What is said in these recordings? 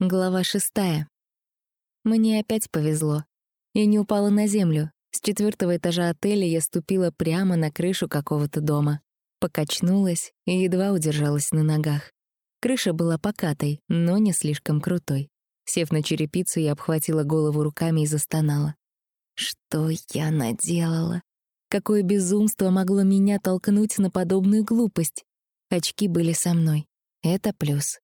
Глава шестая. Мне опять повезло. Я не упала на землю. С четвертого этажа отеля я ступила прямо на крышу какого-то дома. Покачнулась и едва удержалась на ногах. Крыша была покатой, но не слишком крутой. Сев на черепицу, я обхватила голову руками и застонала. Что я наделала? Какое безумство могло меня толкнуть на подобную глупость? Очки были со мной. Это плюс.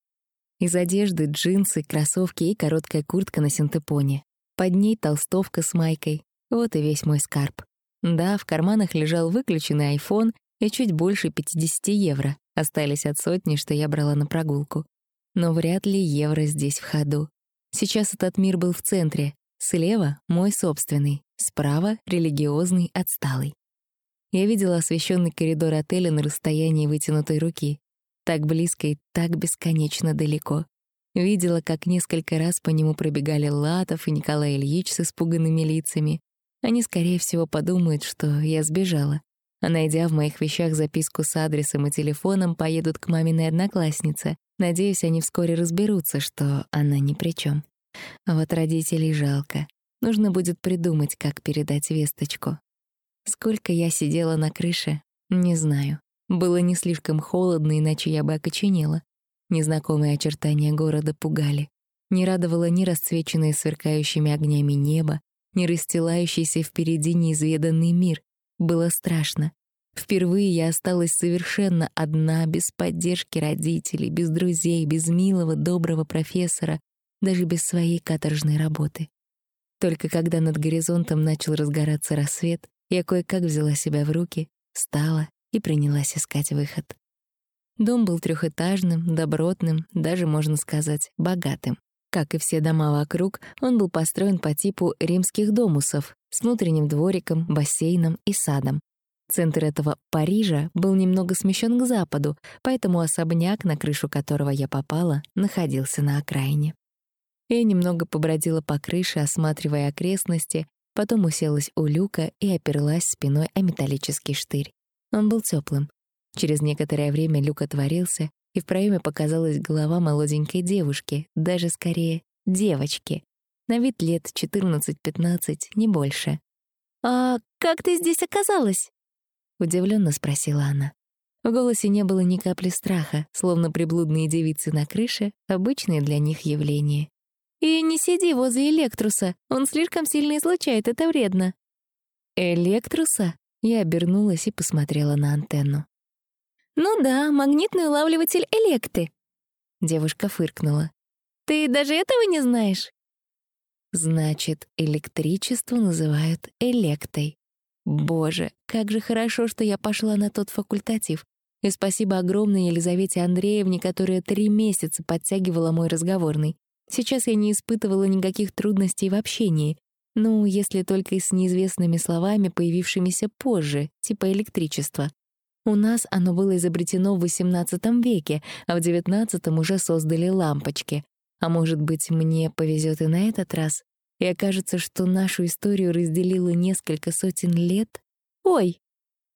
Из одежды джинсы, кроссовки и короткая куртка на синтепоне. Под ней толстовка с майкой. Вот и весь мой скарб. Да, в карманах лежал выключенный iPhone и чуть больше 50 евро. Остались от сотни, что я брала на прогулку. Но вряд ли евро здесь в ходу. Сейчас этот мир был в центре. Слева — мой собственный, справа — религиозный, отсталый. Я видела освещенный коридор отеля на расстоянии вытянутой руки. Так близко и так бесконечно далеко. Видела, как несколько раз по нему пробегали Латов и Николай Ильич с испуганными лицами. Они, скорее всего, подумают, что я сбежала. А найдя в моих вещах записку с адресом и телефоном, поедут к маминой однокласснице. Надеюсь, они вскоре разберутся, что она ни при чем. А вот родителей жалко. Нужно будет придумать, как передать весточку. Сколько я сидела на крыше, не знаю. Было не слишком холодно, иначе я бы окоченела. Незнакомые очертания города пугали. Не радовало ни расцвеченное сверкающими огнями небо, ни расстилающийся впереди неизведанный мир. Было страшно. Впервые я осталась совершенно одна, без поддержки родителей, без друзей, без милого, доброго профессора, даже без своей каторжной работы. Только когда над горизонтом начал разгораться рассвет, я кое-как взяла себя в руки, встала и принялась искать выход. Дом был трехэтажным, добротным, даже, можно сказать, богатым. Как и все дома вокруг, он был построен по типу римских домусов с внутренним двориком, бассейном и садом. Центр этого Парижа был немного смещен к западу, поэтому особняк, на крышу которого я попала, находился на окраине. Я немного побродила по крыше, осматривая окрестности, потом уселась у люка и оперлась спиной о металлический штырь. Он был теплым. Через некоторое время люк отворился, и в проеме показалась голова молоденькой девушки, даже скорее девочки. На вид лет 14-15, не больше. «А как ты здесь оказалась?» — удивленно спросила она. В голосе не было ни капли страха, словно приблудные девицы на крыше — обычные для них явления. «И не сиди возле Электруса, он слишком сильно излучает, это вредно». «Электруса?» Я обернулась и посмотрела на антенну. «Ну да, магнитный улавливатель электы». Девушка фыркнула. «Ты даже этого не знаешь?» Значит, электричество называют электой. Боже, как же хорошо, что я пошла на тот факультатив. И спасибо огромной Елизавете Андреевне, которая три месяца подтягивала мой разговорный. Сейчас я не испытывала никаких трудностей в общении. Ну, если только и с неизвестными словами, появившимися позже, типа электричества. У нас оно было изобретено в XVIII веке, а в XIX уже создали лампочки. А может быть, мне повезет и на этот раз? И окажется, что нашу историю разделило несколько сотен лет? Ой!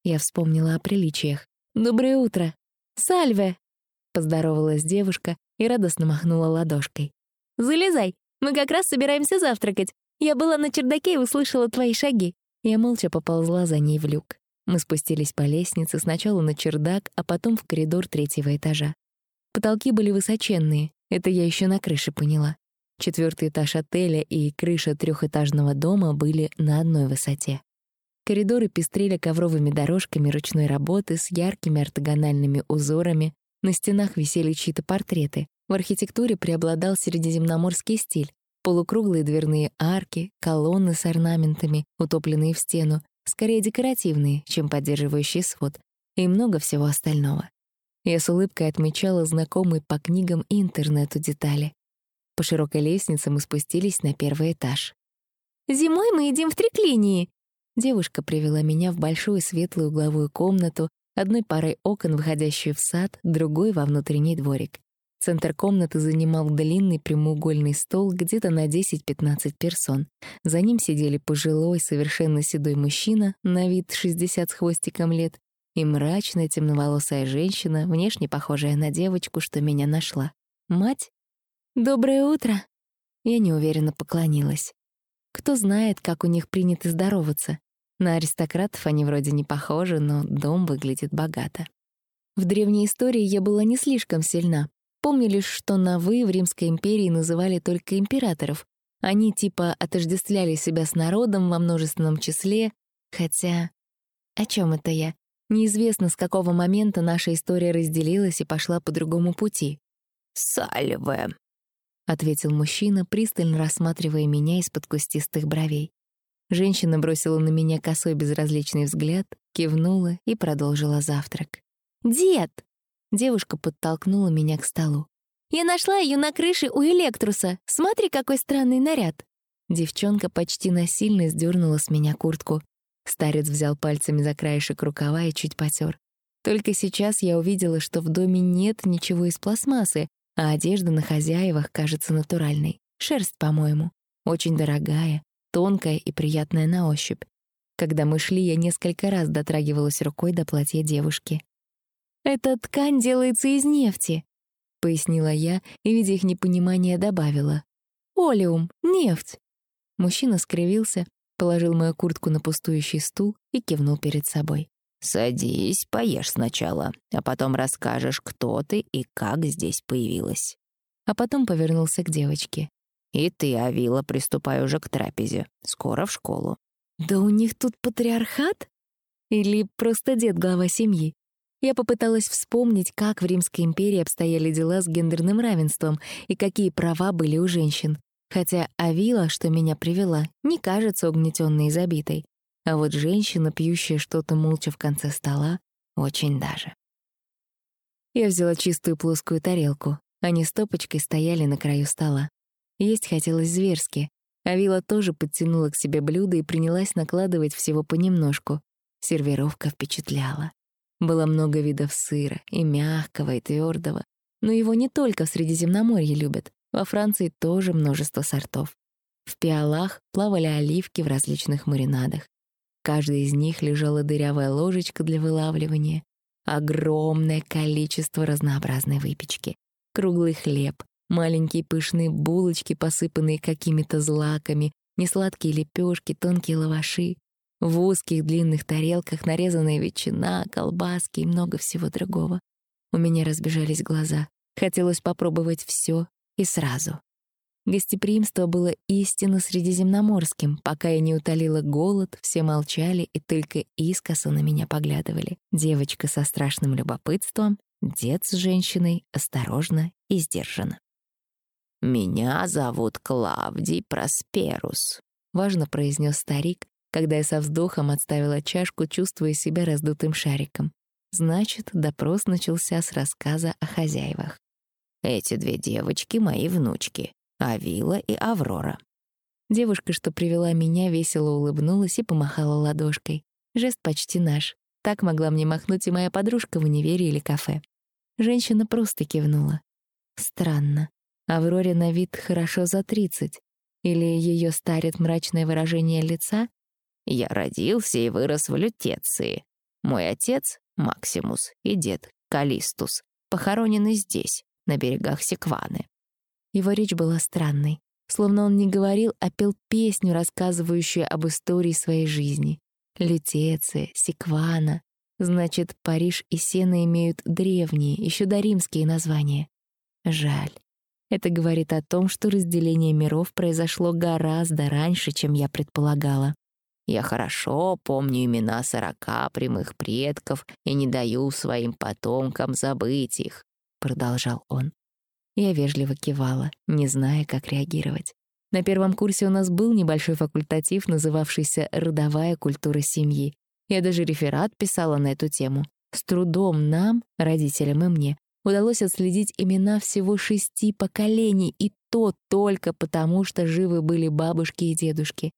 Я вспомнила о приличиях. «Доброе утро!» «Сальве!» — поздоровалась девушка и радостно махнула ладошкой. «Залезай! Мы как раз собираемся завтракать. Я была на чердаке и услышала твои шаги». Я молча поползла за ней в люк. Мы спустились по лестнице сначала на чердак, а потом в коридор третьего этажа. Потолки были высоченные, это я еще на крыше поняла. Четвертый этаж отеля и крыша трехэтажного дома были на одной высоте. Коридоры пестрели ковровыми дорожками ручной работы с яркими ортогональными узорами, на стенах висели чьи-то портреты, в архитектуре преобладал средиземноморский стиль. Полукруглые дверные арки, колонны с орнаментами, утопленные в стену, скорее декоративные, чем поддерживающие свод, и много всего остального. Я с улыбкой отмечала знакомые по книгам и интернету детали. По широкой лестнице мы спустились на первый этаж. «Зимой мы едим в триклинии!» Девушка привела меня в большую светлую угловую комнату, одной парой окон, выходящую в сад, другой — во внутренний дворик. Центр комнаты занимал длинный прямоугольный стол где-то на 10-15 персон. За ним сидели пожилой, совершенно седой мужчина, на вид 60 с хвостиком лет, и мрачная темноволосая женщина, внешне похожая на девочку, что меня нашла. Мать? «Доброе утро!» Я неуверенно поклонилась. Кто знает, как у них принято здороваться. На аристократов они вроде не похожи, но дом выглядит богато. В древней истории я была не слишком сильна. Помню лишь, что на «вы» в Римской империи называли только императоров. Они типа отождествляли себя с народом во множественном числе, хотя... О чем это я? Неизвестно, с какого момента наша история разделилась и пошла по другому пути. «Сальве», — ответил мужчина, пристально рассматривая меня из-под кустистых бровей. Женщина бросила на меня косой безразличный взгляд, кивнула и продолжила завтрак. «Дед!» — девушка подтолкнула меня к столу. «Я нашла ее на крыше у Электруса. Смотри, какой странный наряд!» Девчонка почти насильно сдернула с меня куртку. Старец взял пальцами за краешек рукава и чуть потер. Только сейчас я увидела, что в доме нет ничего из пластмассы, а одежда на хозяевах кажется натуральной. Шерсть, по-моему. Очень дорогая, тонкая и приятная на ощупь. Когда мы шли, я несколько раз дотрагивалась рукой до платья девушки. «Эта ткань делается из нефти», — пояснила я и, видя их непонимание, добавила. «Олеум, нефть». Мужчина скривился, положил мою куртку на пустующий стул и кивнул перед собой. «Садись, поешь сначала, а потом расскажешь, кто ты и как здесь появилась». А потом повернулся к девочке. «И ты, Авила, приступай уже к трапезе. Скоро в школу». «Да у них тут патриархат? Или просто дед глава семьи?» Я попыталась вспомнить, как в Римской империи обстояли дела с гендерным равенством и какие права были у женщин. Хотя Авила, что меня привела, не кажется угнетенной и забитой. А вот женщина, пьющая что-то молча в конце стола, очень даже. Я взяла чистую плоскую тарелку. Они стопочкой стояли на краю стола. Есть хотелось зверски. Авила тоже подтянула к себе блюдо и принялась накладывать всего понемножку. Сервировка впечатляла. Было много видов сыра, и мягкого, и твердого. Но его не только в Средиземноморье любят. Во Франции тоже множество сортов. В пиалах плавали оливки в различных маринадах. В каждой из них лежала дырявая ложечка для вылавливания. Огромное количество разнообразной выпечки. Круглый хлеб, маленькие пышные булочки, посыпанные какими-то злаками, несладкие лепешки, тонкие лаваши. В узких длинных тарелках нарезанная ветчина, колбаски и много всего другого. У меня разбежались глаза. Хотелось попробовать все и сразу. Гостеприимство было истинно средиземноморским. Пока я не утолила голод, все молчали и только искоса на меня поглядывали. Девочка со страшным любопытством, дед с женщиной осторожно и сдержанно. «Меня зовут Клавдий Просперус», — важно произнес старик, когда я со вздохом отставила чашку, чувствуя себя раздутым шариком. Значит, допрос начался с рассказа о хозяевах. Эти две девочки — мои внучки, Авила и Аврора. Девушка, что привела меня, весело улыбнулась и помахала ладошкой. Жест почти наш. Так могла мне махнуть и моя подружка в универе или кафе. Женщина просто кивнула. Странно. Авроре на вид хорошо за тридцать. Или ее старит мрачное выражение лица? Я родился и вырос в Лютеции. Мой отец — Максимус и дед — Калистус. Похоронены здесь, на берегах Секваны. Его речь была странной, словно он не говорил, а пел песню, рассказывающую об истории своей жизни. Лютеция, Секвана. Значит, Париж и Сена имеют древние, еще доримские названия. Жаль. Это говорит о том, что разделение миров произошло гораздо раньше, чем я предполагала. Я хорошо помню имена сорока прямых предков и не даю своим потомкам забыть их. — продолжал он. Я вежливо кивала, не зная, как реагировать. На первом курсе у нас был небольшой факультатив, называвшийся «Родовая культура семьи». Я даже реферат писала на эту тему. С трудом нам, родителям и мне, удалось отследить имена всего шести поколений, и то только потому, что живы были бабушки и дедушки.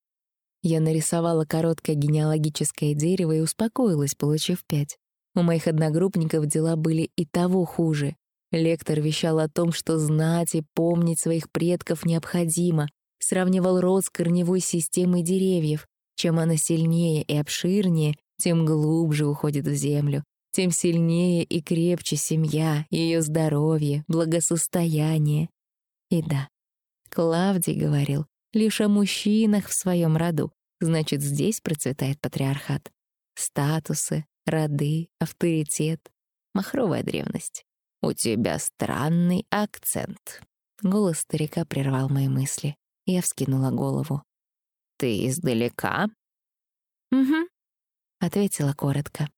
Я нарисовала короткое генеалогическое дерево и успокоилась, получив пять. У моих одногруппников дела были и того хуже. Лектор вещал о том, что знать и помнить своих предков необходимо, сравнивал род с корневой системой деревьев. Чем она сильнее и обширнее, тем глубже уходит в землю, тем сильнее и крепче семья, ее здоровье, благосостояние. И да, Клавдий говорил лишь о мужчинах в своем роду, значит, здесь процветает патриархат. Статусы, роды, авторитет, махровая древность. «У тебя странный акцент». Голос старика прервал мои мысли. Я вскинула голову. «Ты издалека?» «Угу», — ответила коротко.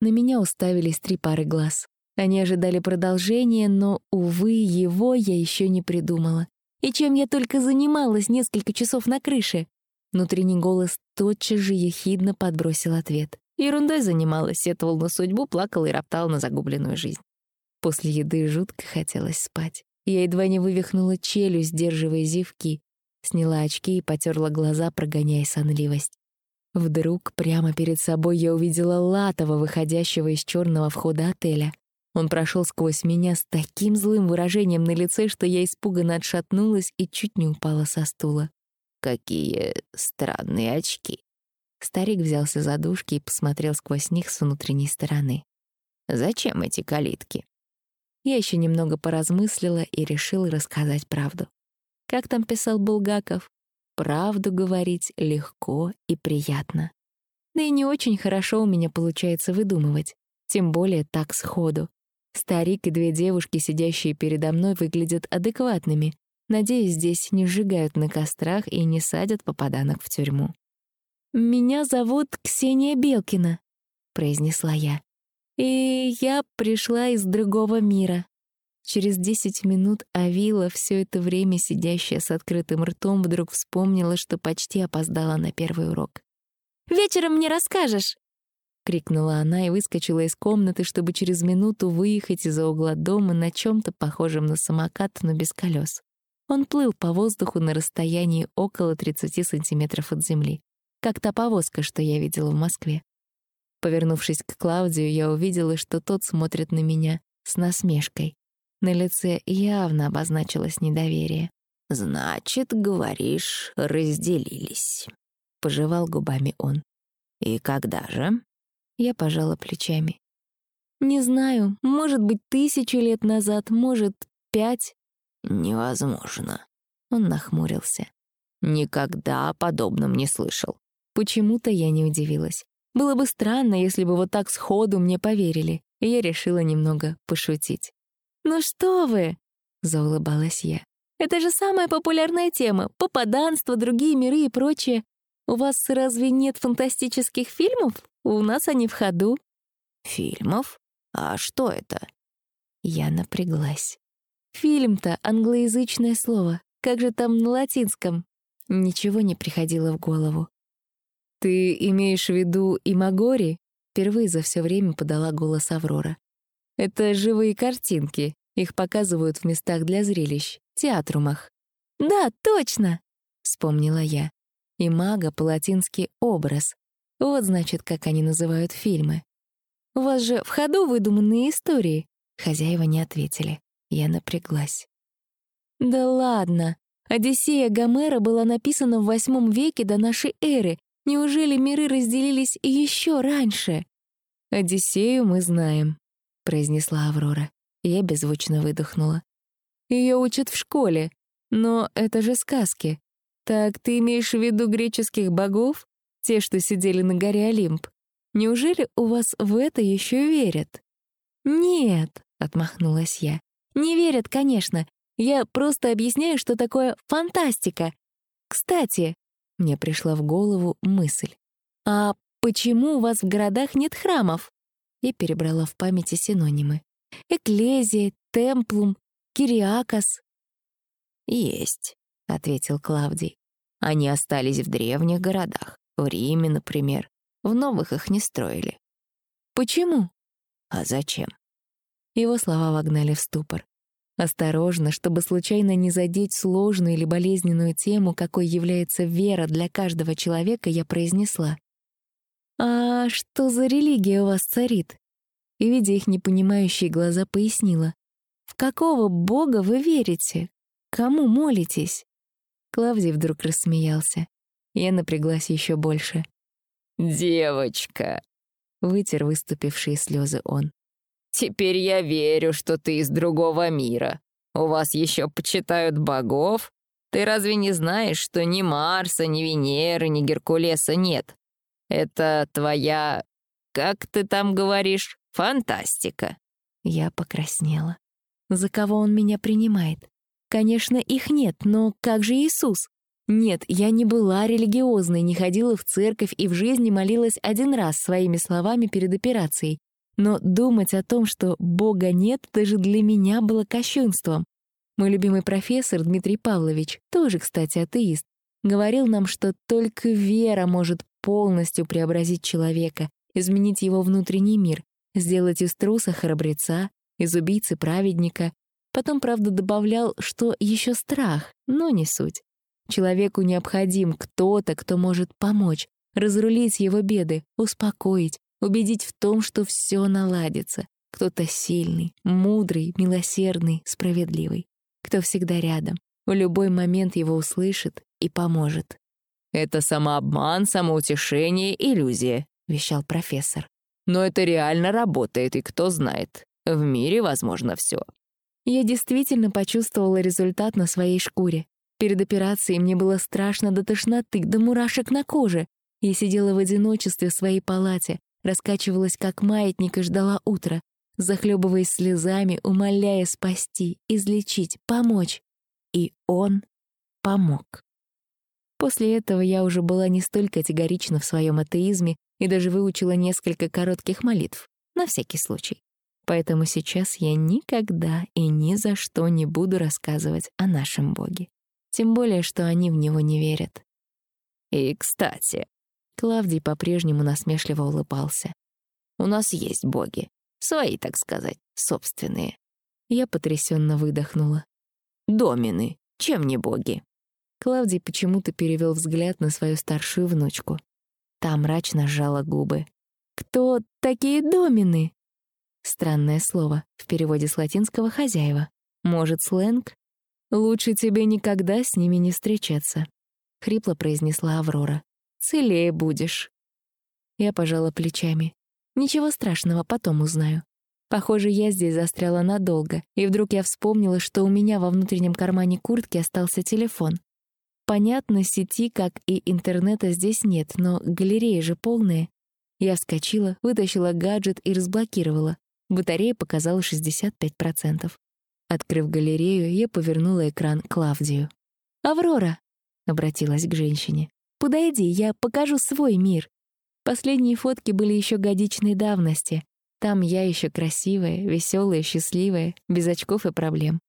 На меня уставились три пары глаз. Они ожидали продолжения, но, увы, его я еще не придумала. И чем я только занималась несколько часов на крыше? Внутренний голос тотчас же ехидно подбросил ответ. Ерундой занималась, сетовал на судьбу, плакал и роптал на загубленную жизнь. После еды жутко хотелось спать. Я едва не вывихнула челюсть, сдерживая зевки. Сняла очки и потерла глаза, прогоняя сонливость. Вдруг прямо перед собой я увидела Латова, выходящего из черного входа отеля. Он прошел сквозь меня с таким злым выражением на лице, что я испуганно отшатнулась и чуть не упала со стула. «Какие странные очки!» Старик взялся за дужки и посмотрел сквозь них с внутренней стороны. «Зачем эти калитки?» Я еще немного поразмыслила и решила рассказать правду. Как там писал Булгаков? Правду говорить легко и приятно. Да и не очень хорошо у меня получается выдумывать, тем более так сходу. Старик и две девушки, сидящие передо мной, выглядят адекватными. Надеюсь, здесь не сжигают на кострах и не садят попаданок в тюрьму. «Меня зовут Ксения Белкина», — произнесла я. И я пришла из другого мира. Через десять минут Авила, все это время сидящая с открытым ртом, вдруг вспомнила, что почти опоздала на первый урок. «Вечером мне расскажешь!» — крикнула она и выскочила из комнаты, чтобы через минуту выехать из-за угла дома на чем то похожем на самокат, но без колес. Он плыл по воздуху на расстоянии около 30 сантиметров от земли, как та повозка, что я видела в Москве. Повернувшись к Клаудию, я увидела, что тот смотрит на меня с насмешкой. На лице явно обозначилось недоверие. «Значит, говоришь, разделились», — пожевал губами он. «И когда же?» Я пожала плечами. «Не знаю, может быть, тысячу лет назад, может, пять». «Невозможно», — он нахмурился. «Никогда о подобном не слышал». Почему-то я не удивилась. Было бы странно, если бы вот так сходу мне поверили, и я решила немного пошутить. «Ну что вы!» — заулыбалась я. «Это же самая популярная тема — попаданство, другие миры и прочее. У вас разве нет фантастических фильмов? У нас они в ходу». «Фильмов? А что это?» Я напряглась. «Фильм-то — англоязычное слово. Как же там на латинском?» Ничего не приходило в голову. «Ты имеешь в виду Имагори?» Впервые за все время подала голос Аврора. «Это живые картинки. Их показывают в местах для зрелищ, театрумах». «Да, точно!» — вспомнила я. Имага по-латински «образ». Вот, значит, как они называют фильмы. «У вас же в ходу выдуманные истории?» Хозяева не ответили. Я напряглась. «Да ладно! Одиссея Гомера была написана в восьмом веке до нашей эры, Неужели миры разделились еще раньше? «Одиссею мы знаем», — произнесла Аврора. Я беззвучно выдохнула. Ее учат в школе, но это же сказки. Так ты имеешь в виду греческих богов? Те, что сидели на горе Олимп? Неужели у вас в это еще верят? Нет, отмахнулась я. Не верят, конечно. Я просто объясняю, что такое фантастика. Кстати, мне пришла в голову мысль. «А почему у вас в городах нет храмов?» И перебрала в памяти синонимы. «Эклезия, темплум, кириакос». «Есть», — ответил Клавдий. «Они остались в древних городах, в Риме, например. В новых их не строили». «Почему?» «А зачем?» Его слова вогнали в ступор. Осторожно, чтобы случайно не задеть сложную или болезненную тему, какой является вера для каждого человека, я произнесла. «А что за религия у вас царит?» И, видя их непонимающие глаза, пояснила. «В какого бога вы верите? Кому молитесь?» Клавдий вдруг рассмеялся. Я напряглась еще больше. «Девочка!» — вытер выступившие слезы он. Теперь я верю, что ты из другого мира. У вас еще почитают богов? Ты разве не знаешь, что ни Марса, ни Венеры, ни Геркулеса нет? Это твоя... как ты там говоришь? Фантастика». Я покраснела. За кого он меня принимает? Конечно, их нет, но как же Иисус? Нет, я не была религиозной, не ходила в церковь и в жизни молилась один раз своими словами перед операцией. Но думать о том, что Бога нет, даже для меня было кощунством. Мой любимый профессор Дмитрий Павлович, тоже, кстати, атеист, говорил нам, что только вера может полностью преобразить человека, изменить его внутренний мир, сделать из труса храбреца, из убийцы праведника. Потом, правда, добавлял, что еще страх, но не суть. Человеку необходим кто-то, кто может помочь, разрулить его беды, успокоить, убедить в том, что все наладится. Кто-то сильный, мудрый, милосердный, справедливый. Кто всегда рядом, в любой момент его услышит и поможет. «Это самообман, самоутешение, иллюзия», — вещал профессор. «Но это реально работает, и кто знает, в мире возможно все. Я действительно почувствовала результат на своей шкуре. Перед операцией мне было страшно до тошноты, до мурашек на коже. Я сидела в одиночестве в своей палате, раскачивалась как маятник и ждала утра, захлебываясь слезами, умоляя спасти, излечить, помочь. И он помог. После этого я уже была не столь категорична в своем атеизме и даже выучила несколько коротких молитв, на всякий случай. Поэтому сейчас я никогда и ни за что не буду рассказывать о нашем Боге. Тем более, что они в него не верят. И, кстати, Клавдий по-прежнему насмешливо улыбался. «У нас есть боги. Свои, так сказать, собственные». Я потрясенно выдохнула. «Домины. Чем не боги?» Клавдий почему-то перевел взгляд на свою старшую внучку. Та мрачно сжала губы. «Кто такие домины?» Странное слово, в переводе с латинского «хозяева». Может, сленг? «Лучше тебе никогда с ними не встречаться», — хрипло произнесла Аврора. «Целее будешь». Я пожала плечами. «Ничего страшного, потом узнаю». Похоже, я здесь застряла надолго, и вдруг я вспомнила, что у меня во внутреннем кармане куртки остался телефон. Понятно, сети, как и интернета здесь нет, но галереи же полные. Я вскочила, вытащила гаджет и разблокировала. Батарея показала 65%. Открыв галерею, я повернула экран Клавдию. «Аврора!» — обратилась к женщине. «Подойди, я покажу свой мир». Последние фотки были еще годичной давности. Там я еще красивая, веселая, счастливая, без очков и проблем.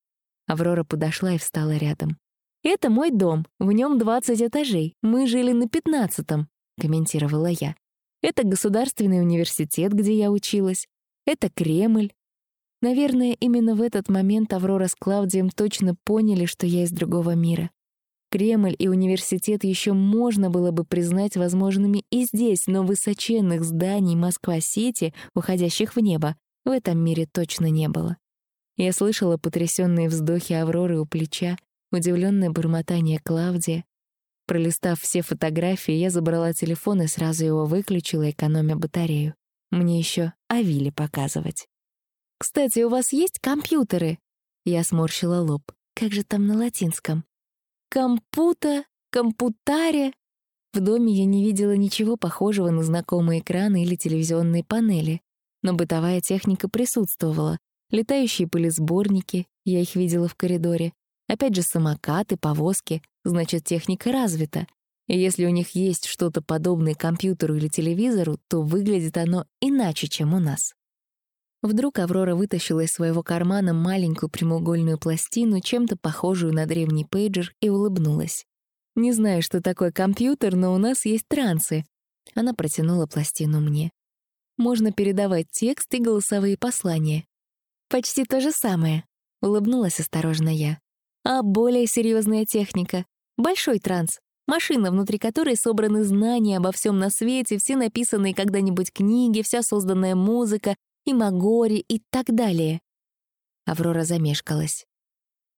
Аврора подошла и встала рядом. «Это мой дом, в нем 20 этажей, мы жили на пятнадцатом», — комментировала я. «Это государственный университет, где я училась. Это Кремль, Наверное, именно в этот момент Аврора с Клавдием точно поняли, что я из другого мира. Кремль и университет еще можно было бы признать возможными и здесь, но высоченных зданий Москва-Сити, уходящих в небо, в этом мире точно не было. Я слышала потрясенные вздохи Авроры у плеча, удивленное бормотание Клавдия. Пролистав все фотографии, я забрала телефон и сразу его выключила, экономя батарею. Мне еще Авили показывать. «Кстати, у вас есть компьютеры?» Я сморщила лоб. «Как же там на латинском?» «Компута? Компутаре?» В доме я не видела ничего похожего на знакомые экраны или телевизионные панели, но бытовая техника присутствовала. Летающие пылесборники, я их видела в коридоре. Опять же самокаты, повозки, значит, техника развита. И если у них есть что-то подобное компьютеру или телевизору, то выглядит оно иначе, чем у нас. Вдруг Аврора вытащила из своего кармана маленькую прямоугольную пластину, чем-то похожую на древний пейджер, и улыбнулась. «Не знаю, что такое компьютер, но у нас есть трансы». Она протянула пластину мне. «Можно передавать текст и голосовые послания». «Почти то же самое», — улыбнулась осторожно я. «А более серьезная техника. Большой транс. Машина, внутри которой собраны знания обо всем на свете, все написанные когда-нибудь книги, вся созданная музыка, и Магори и так далее. Аврора замешкалась.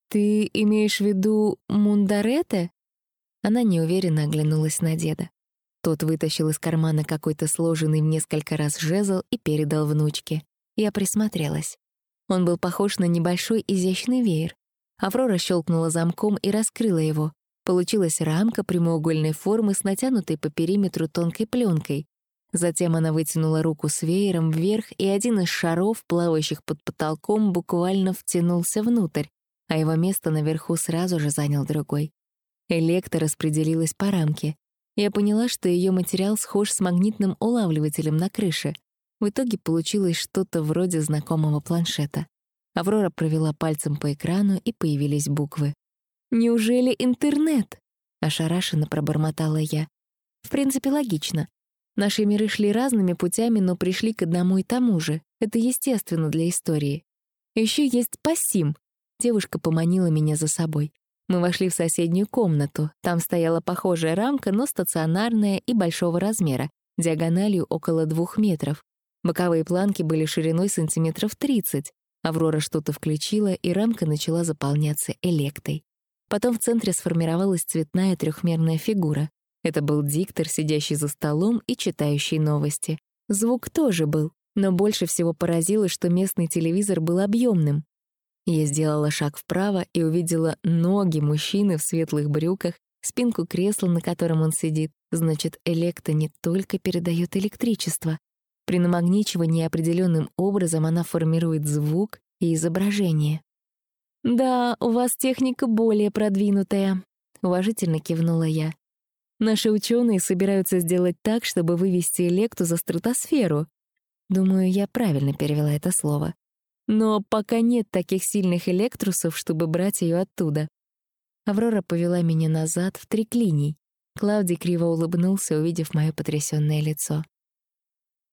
«Ты имеешь в виду Мундарете?» Она неуверенно оглянулась на деда. Тот вытащил из кармана какой-то сложенный в несколько раз жезл и передал внучке. Я присмотрелась. Он был похож на небольшой изящный веер. Аврора щелкнула замком и раскрыла его. Получилась рамка прямоугольной формы с натянутой по периметру тонкой пленкой. Затем она вытянула руку с веером вверх, и один из шаров, плавающих под потолком, буквально втянулся внутрь, а его место наверху сразу же занял другой. Электро распределилась по рамке. Я поняла, что ее материал схож с магнитным улавливателем на крыше. В итоге получилось что-то вроде знакомого планшета. Аврора провела пальцем по экрану, и появились буквы. «Неужели интернет?» — ошарашенно пробормотала я. В принципе, логично. Наши миры шли разными путями, но пришли к одному и тому же. Это естественно для истории. Еще есть пассим. Девушка поманила меня за собой. Мы вошли в соседнюю комнату. Там стояла похожая рамка, но стационарная и большого размера, диагональю около двух метров. Боковые планки были шириной сантиметров 30. Аврора что-то включила, и рамка начала заполняться электой. Потом в центре сформировалась цветная трехмерная фигура. Это был диктор, сидящий за столом и читающий новости. Звук тоже был, но больше всего поразило, что местный телевизор был объемным. Я сделала шаг вправо и увидела ноги мужчины в светлых брюках, спинку кресла, на котором он сидит. Значит, электа не только передает электричество. При намагничивании определенным образом она формирует звук и изображение. «Да, у вас техника более продвинутая», — уважительно кивнула я. Наши ученые собираются сделать так, чтобы вывести Электу за стратосферу. Думаю, я правильно перевела это слово. Но пока нет таких сильных электрусов, чтобы брать ее оттуда. Аврора повела меня назад в триклиний. Клавдий криво улыбнулся, увидев мое потрясённое лицо.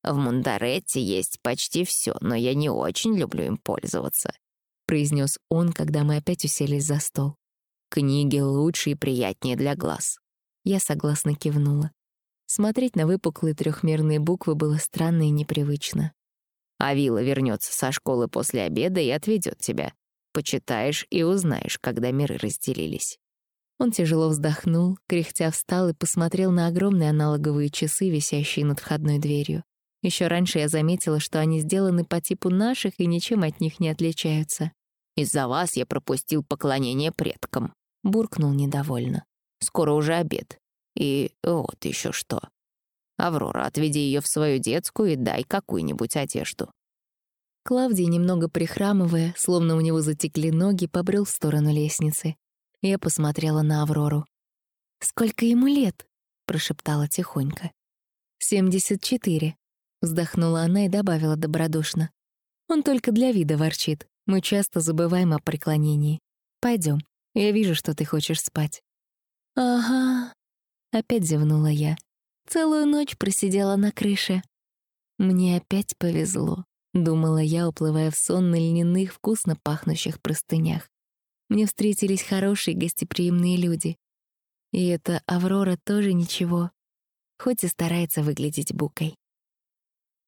«В Мундаретте есть почти все, но я не очень люблю им пользоваться», — произнес он, когда мы опять уселись за стол. «Книги лучше и приятнее для глаз. Я согласно кивнула. Смотреть на выпуклые трехмерные буквы было странно и непривычно. «Авила вернется со школы после обеда и отведет тебя. Почитаешь и узнаешь, когда миры разделились». Он тяжело вздохнул, кряхтя встал и посмотрел на огромные аналоговые часы, висящие над входной дверью. Еще раньше я заметила, что они сделаны по типу наших и ничем от них не отличаются. «Из-за вас я пропустил поклонение предкам», — буркнул недовольно. Скоро уже обед. И вот еще что. Аврора, отведи ее в свою детскую и дай какую-нибудь одежду. Клавдий, немного прихрамывая, словно у него затекли ноги, побрел в сторону лестницы. Я посмотрела на Аврору. «Сколько ему лет?» — прошептала тихонько. «Семьдесят четыре», — вздохнула она и добавила добродушно. «Он только для вида ворчит. Мы часто забываем о преклонении. Пойдем. Я вижу, что ты хочешь спать». «Ага», — опять зевнула я. Целую ночь просидела на крыше. Мне опять повезло, думала я, уплывая в сон на льняных, вкусно пахнущих простынях. Мне встретились хорошие гостеприимные люди. И эта Аврора тоже ничего, хоть и старается выглядеть букой.